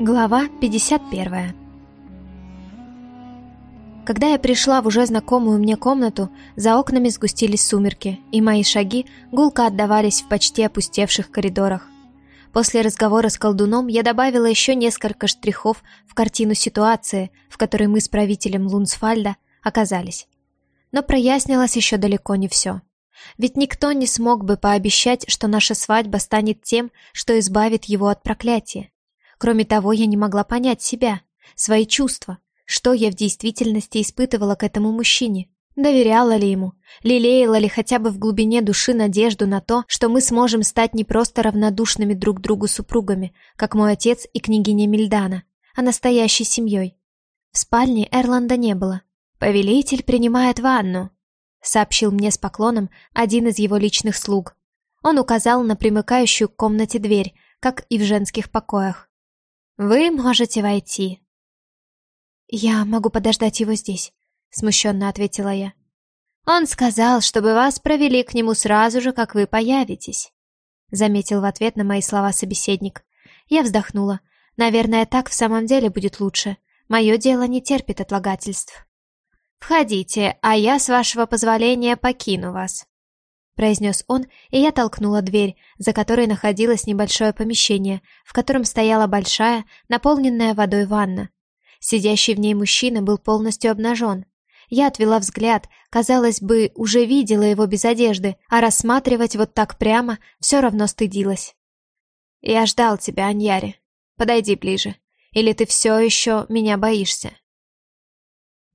Глава 51 Когда я пришла в уже знакомую мне комнату, за окнами сгустились сумерки, и мои шаги гулко отдавались в почти опустевших коридорах. После разговора с колдуном я добавила еще несколько штрихов в картину ситуации, в которой мы с правителем Лунсфальда оказались. Но прояснилось еще далеко не все. Ведь никто не смог бы пообещать, что наша свадьба станет тем, что избавит его от проклятия. Кроме того, я не могла понять себя, свои чувства, что я в действительности испытывала к этому мужчине. Доверяла ли ему? Лелеяла ли хотя бы в глубине души надежду на то, что мы сможем стать не просто равнодушными друг другу супругами, как мой отец и княгиня Мильдана, а настоящей семьей? В спальне Эрланда не было. «Повелитель принимает ванну», — сообщил мне с поклоном один из его личных слуг. Он указал на примыкающую к комнате дверь, как и в женских покоях. «Вы можете войти». «Я могу подождать его здесь», — смущенно ответила я. «Он сказал, чтобы вас провели к нему сразу же, как вы появитесь», — заметил в ответ на мои слова собеседник. Я вздохнула. «Наверное, так в самом деле будет лучше. Мое дело не терпит отлагательств». «Входите, а я, с вашего позволения, покину вас», — произнес он, и я толкнула дверь, за которой находилось небольшое помещение, в котором стояла большая, наполненная водой ванна. Сидящий в ней мужчина был полностью обнажен. Я отвела взгляд, казалось бы, уже видела его без одежды, а рассматривать вот так прямо все равно стыдилась. «Я ждал тебя, Аньяри. Подойди ближе. Или ты все еще меня боишься?»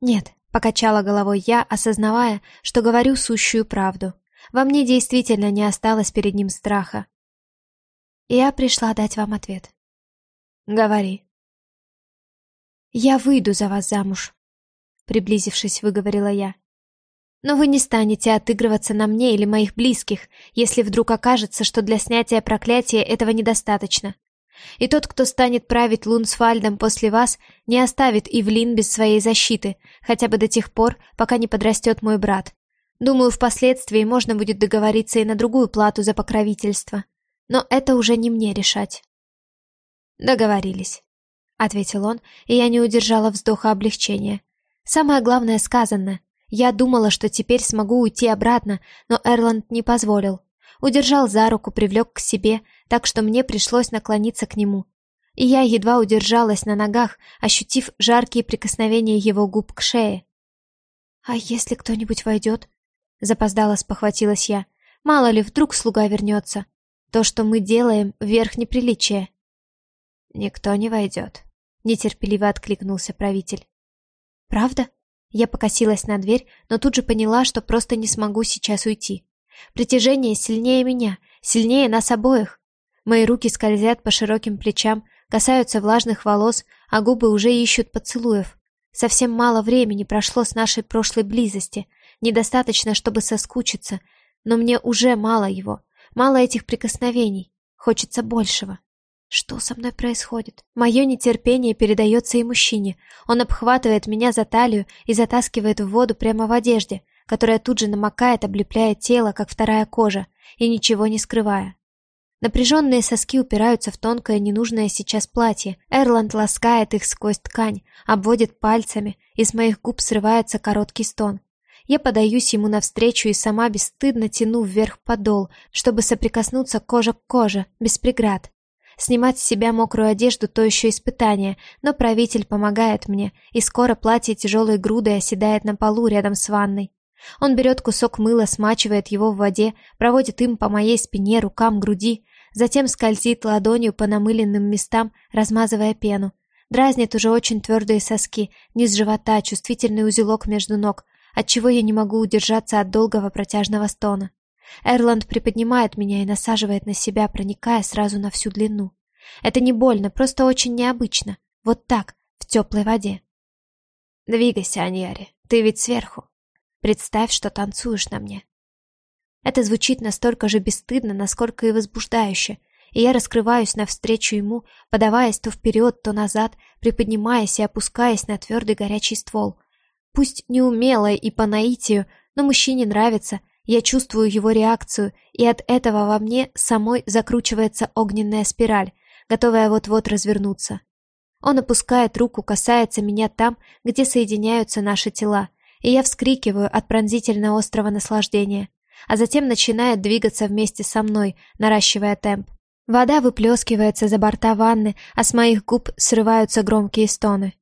«Нет», Покачала головой я, осознавая, что говорю сущую правду. Во мне действительно не осталось перед ним страха. Я пришла дать вам ответ. Говори. Я выйду за вас замуж, приблизившись, выговорила я. Но вы не станете отыгрываться на мне или моих близких, если вдруг окажется, что для снятия проклятия этого недостаточно. И тот, кто станет править Лунсфальдом после вас, не оставит Ивлин без своей защиты, хотя бы до тех пор, пока не подрастет мой брат. Думаю, впоследствии можно будет договориться и на другую плату за покровительство. Но это уже не мне решать. Договорились, ответил он, и я не удержала вздоха облегчения. Самое главное сказано. Я думала, что теперь смогу уйти обратно, но Эрланд не позволил. Удержал за руку, привлек к себе, так что мне пришлось наклониться к нему. И я едва удержалась на ногах, ощутив жаркие прикосновения его губ к шее. «А если кто-нибудь войдет?» Запоздало спохватилась я. «Мало ли, вдруг слуга вернется. То, что мы делаем, верх неприличия». «Никто не войдет», — нетерпеливо откликнулся правитель. «Правда?» Я покосилась на дверь, но тут же поняла, что просто не смогу сейчас уйти. Притяжение сильнее меня, сильнее нас обоих. Мои руки скользят по широким плечам, касаются влажных волос, а губы уже ищут поцелуев. Совсем мало времени прошло с нашей прошлой близости. Недостаточно, чтобы соскучиться, но мне уже мало его, мало этих прикосновений. Хочется большего. Что со мной происходит? Мое нетерпение передается и мужчине. Он обхватывает меня за талию и затаскивает в воду прямо в одежде, которая тут же намокает, облепляя тело, как вторая кожа, и ничего не скрывая. Напряженные соски упираются в тонкое, ненужное сейчас платье. Эрланд ласкает их сквозь ткань, обводит пальцами, и с моих губ срывается короткий стон. Я подаюсь ему навстречу и сама бесстыдно тяну вверх подол, чтобы соприкоснуться кожа к коже, без преград. Снимать с себя мокрую одежду – то еще испытание, но правитель помогает мне, и скоро платье тяжелой грудой оседает на полу рядом с ванной. Он берет кусок мыла, смачивает его в воде, проводит им по моей спине, рукам, груди, затем скользит ладонью по намыленным местам, размазывая пену. Дразнит уже очень твердые соски, низ живота, чувствительный узелок между ног, отчего я не могу удержаться от долгого протяжного стона. Эрланд приподнимает меня и насаживает на себя, проникая сразу на всю длину. Это не больно, просто очень необычно. Вот так, в теплой воде. «Двигайся, Аньяри, ты ведь сверху», Представь, что танцуешь на мне. Это звучит настолько же бесстыдно, насколько и возбуждающе, и я раскрываюсь навстречу ему, подаваясь то вперед, то назад, приподнимаясь и опускаясь на твердый горячий ствол. Пусть неумело и по наитию, но мужчине нравится, я чувствую его реакцию, и от этого во мне самой закручивается огненная спираль, готовая вот-вот развернуться. Он опускает руку, касается меня там, где соединяются наши тела, и я вскрикиваю от пронзительно острого наслаждения, а затем начинает двигаться вместе со мной, наращивая темп. Вода выплескивается за борта ванны, а с моих губ срываются громкие стоны.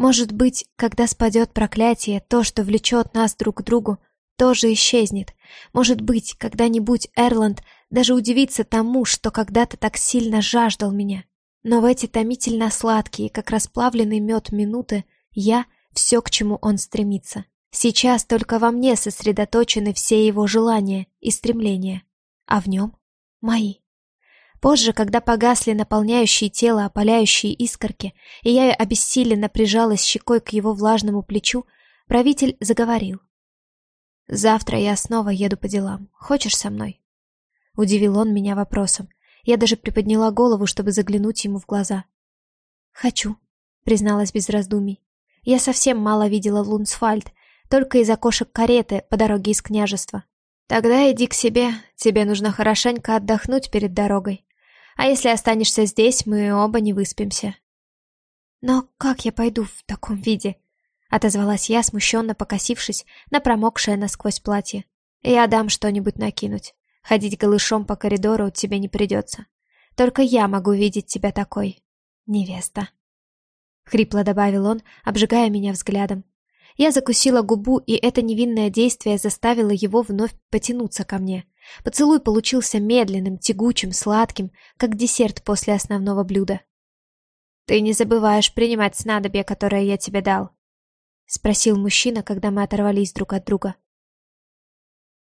Может быть, когда спадет проклятие, то, что влечет нас друг к другу, тоже исчезнет. Может быть, когда-нибудь Эрланд даже удивится тому, что когда-то так сильно жаждал меня. Но в эти томительно сладкие, как расплавленный мед минуты, я — все, к чему он стремится. Сейчас только во мне сосредоточены все его желания и стремления, а в нем — мои. Позже, когда погасли наполняющие тело опаляющие искорки, и я обессиленно прижалась щекой к его влажному плечу, правитель заговорил. «Завтра я снова еду по делам. Хочешь со мной?» Удивил он меня вопросом. Я даже приподняла голову, чтобы заглянуть ему в глаза. «Хочу», — призналась без раздумий. Я совсем мало видела Лунсфальд, только из окошек кареты по дороге из княжества. «Тогда иди к себе, тебе нужно хорошенько отдохнуть перед дорогой. А если останешься здесь, мы оба не выспимся». «Но как я пойду в таком виде?» — отозвалась я, смущенно покосившись на промокшее насквозь платье. «Я дам что-нибудь накинуть. Ходить голышом по коридору тебе не придется. Только я могу видеть тебя такой, невеста». Хрипло добавил он, обжигая меня взглядом. Я закусила губу, и это невинное действие заставило его вновь потянуться ко мне. Поцелуй получился медленным, тягучим, сладким, как десерт после основного блюда. «Ты не забываешь принимать снадобье, которое я тебе дал?» — спросил мужчина, когда мы оторвались друг от друга.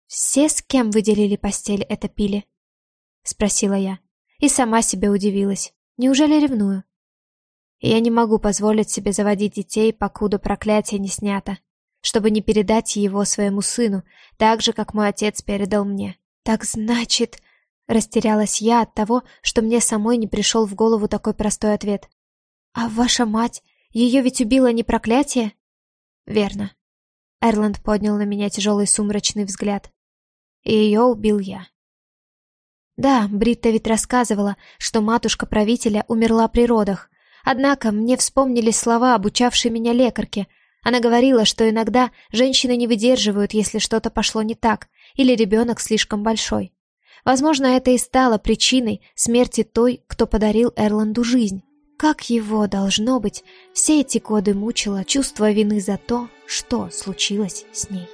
«Все, с кем вы делили постель, это пили?» — спросила я. И сама себе удивилась. Неужели ревную? Я не могу позволить себе заводить детей, покуда проклятие не снято, чтобы не передать его своему сыну, так же, как мой отец передал мне. «Так значит...» — растерялась я от того, что мне самой не пришел в голову такой простой ответ. «А ваша мать? Ее ведь убило не проклятие?» «Верно». Эрланд поднял на меня тяжелый сумрачный взгляд. И ее убил я. Да, Бритта ведь рассказывала, что матушка правителя умерла при родах. Однако мне вспомнились слова, обучавшие меня лекарке. Она говорила, что иногда женщины не выдерживают, если что-то пошло не так, или ребенок слишком большой. Возможно, это и стало причиной смерти той, кто подарил Эрланду жизнь. Как его, должно быть, все эти годы мучило чувство вины за то, что случилось с ней.